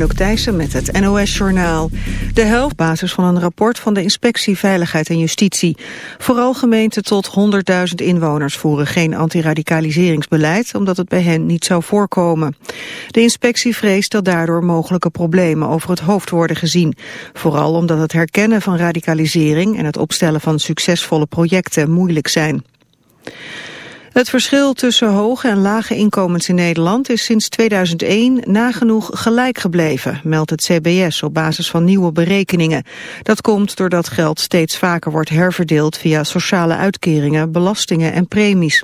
Anouk Thijssen met het NOS-journaal. De helft basis van een rapport van de Inspectie Veiligheid en Justitie. Vooral gemeenten tot 100.000 inwoners voeren geen antiradicaliseringsbeleid... omdat het bij hen niet zou voorkomen. De inspectie vreest dat daardoor mogelijke problemen over het hoofd worden gezien. Vooral omdat het herkennen van radicalisering... en het opstellen van succesvolle projecten moeilijk zijn. Het verschil tussen hoge en lage inkomens in Nederland is sinds 2001 nagenoeg gelijk gebleven, meldt het CBS op basis van nieuwe berekeningen. Dat komt doordat geld steeds vaker wordt herverdeeld via sociale uitkeringen, belastingen en premies.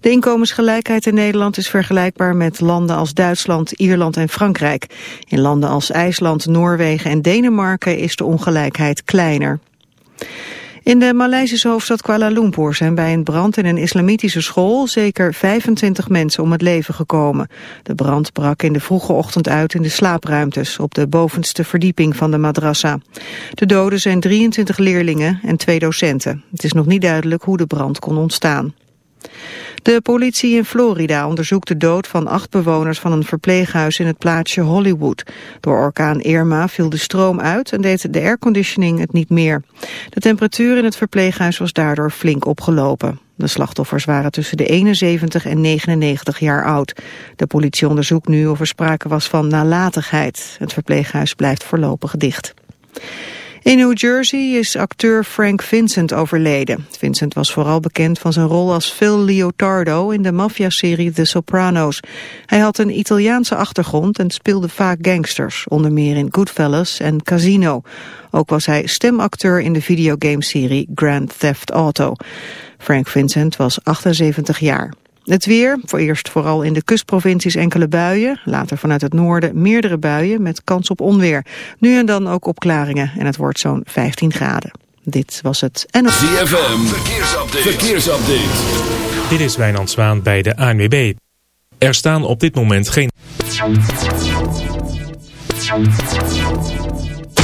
De inkomensgelijkheid in Nederland is vergelijkbaar met landen als Duitsland, Ierland en Frankrijk. In landen als IJsland, Noorwegen en Denemarken is de ongelijkheid kleiner. In de Maleisische hoofdstad Kuala Lumpur zijn bij een brand in een islamitische school zeker 25 mensen om het leven gekomen. De brand brak in de vroege ochtend uit in de slaapruimtes op de bovenste verdieping van de madrassa. De doden zijn 23 leerlingen en twee docenten. Het is nog niet duidelijk hoe de brand kon ontstaan. De politie in Florida onderzoekt de dood van acht bewoners van een verpleeghuis in het plaatsje Hollywood. Door orkaan Irma viel de stroom uit en deed de airconditioning het niet meer. De temperatuur in het verpleeghuis was daardoor flink opgelopen. De slachtoffers waren tussen de 71 en 99 jaar oud. De politie onderzoekt nu of er sprake was van nalatigheid. Het verpleeghuis blijft voorlopig dicht. In New Jersey is acteur Frank Vincent overleden. Vincent was vooral bekend van zijn rol als Phil Leotardo in de maffiaserie The Sopranos. Hij had een Italiaanse achtergrond en speelde vaak gangsters, onder meer in Goodfellas en Casino. Ook was hij stemacteur in de videogameserie Grand Theft Auto. Frank Vincent was 78 jaar. Het weer, voor eerst vooral in de kustprovincies enkele buien. Later vanuit het noorden meerdere buien met kans op onweer. Nu en dan ook opklaringen en het wordt zo'n 15 graden. Dit was het en ZFM, verkeersupdate. verkeersupdate. Dit is Wijnand Zwaan bij de ANWB. Er staan op dit moment geen...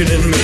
mentioning me.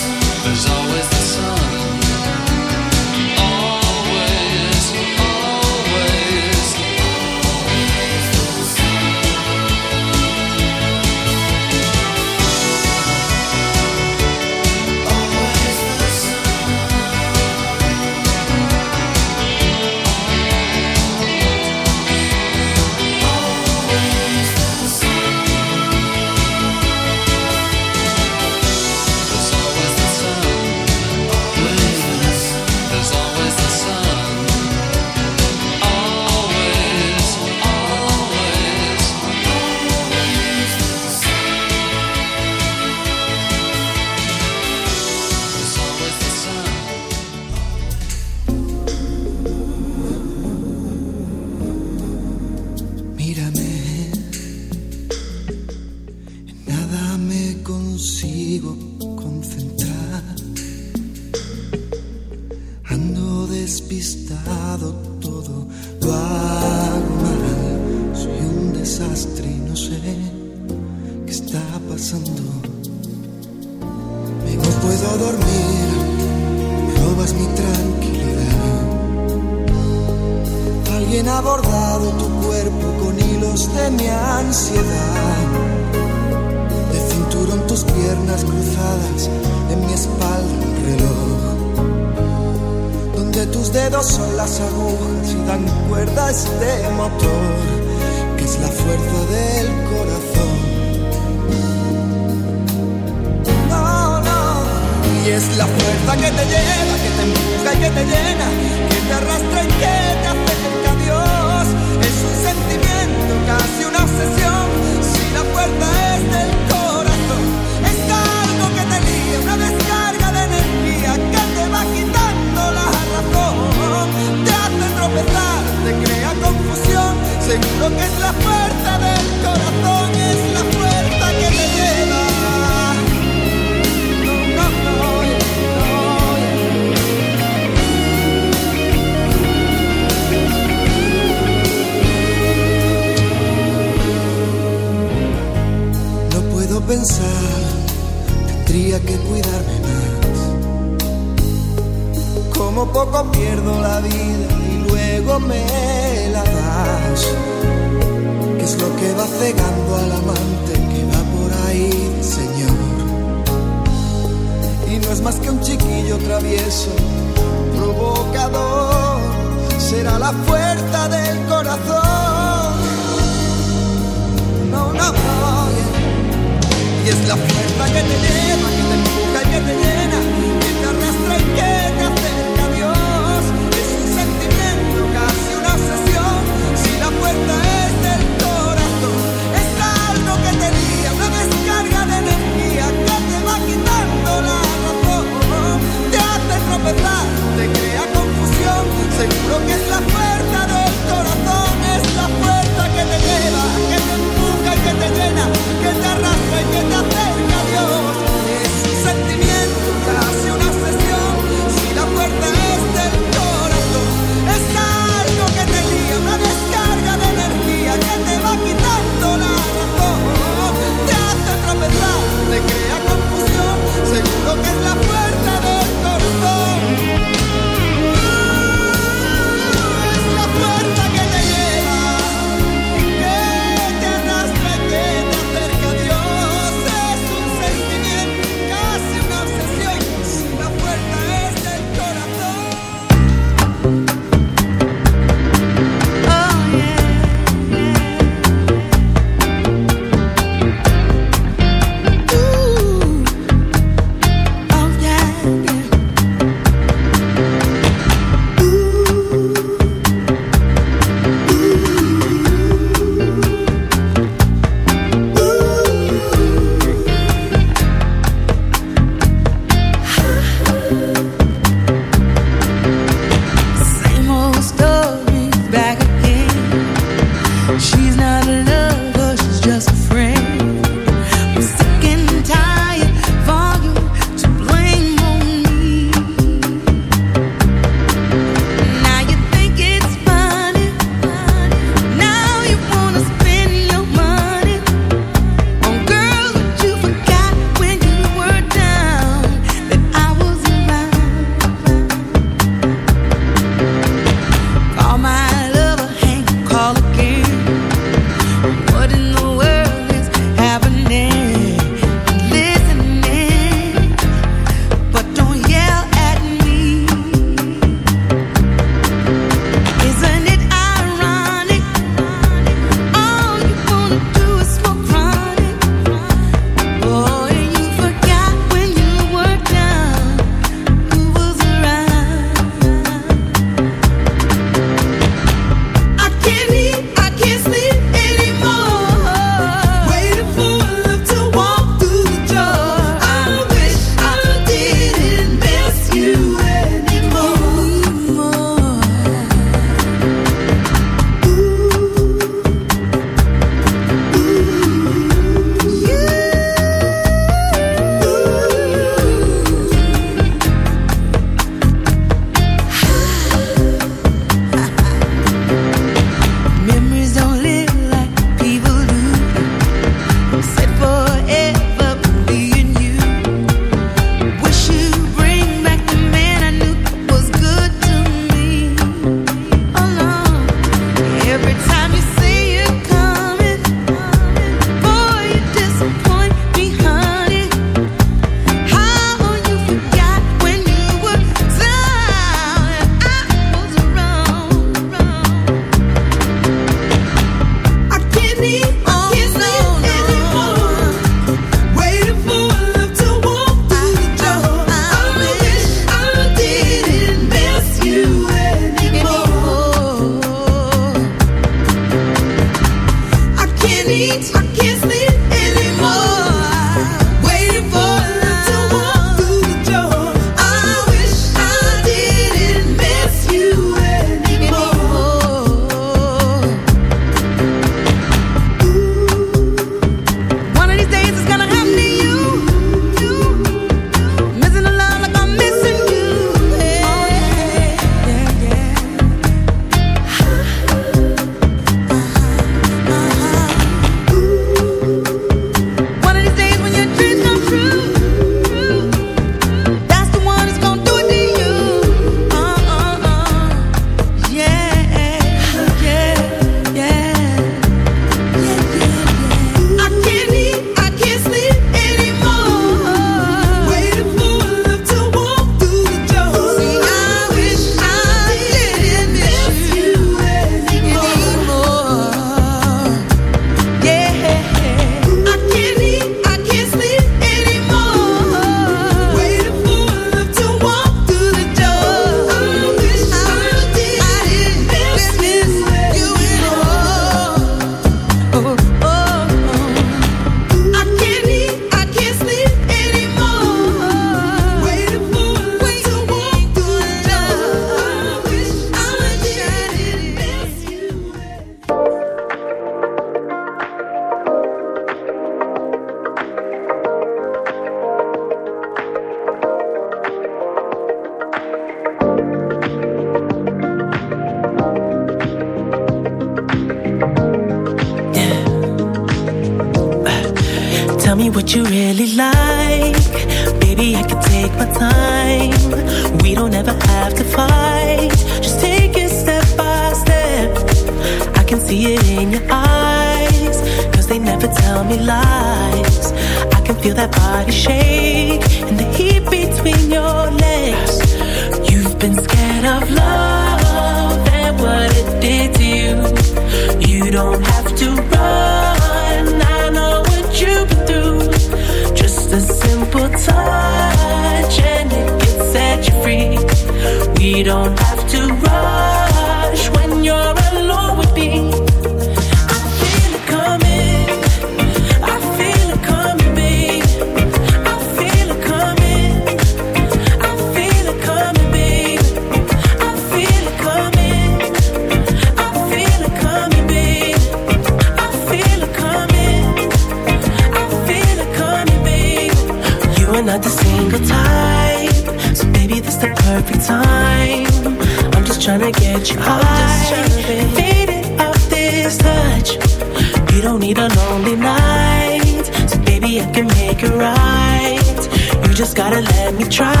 Let me try.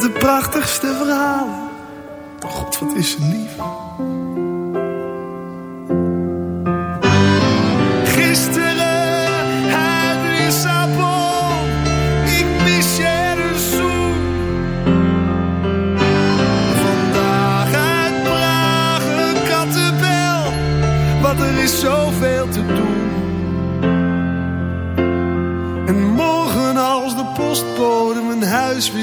De prachtigste verhalen. Oh God, wat is ze lief. Gisteren uit Lissabon, ik mis je zoen. Vandaag uit Praag een kattenbel, want er is zoveel te doen. En morgen als de postbode mijn huis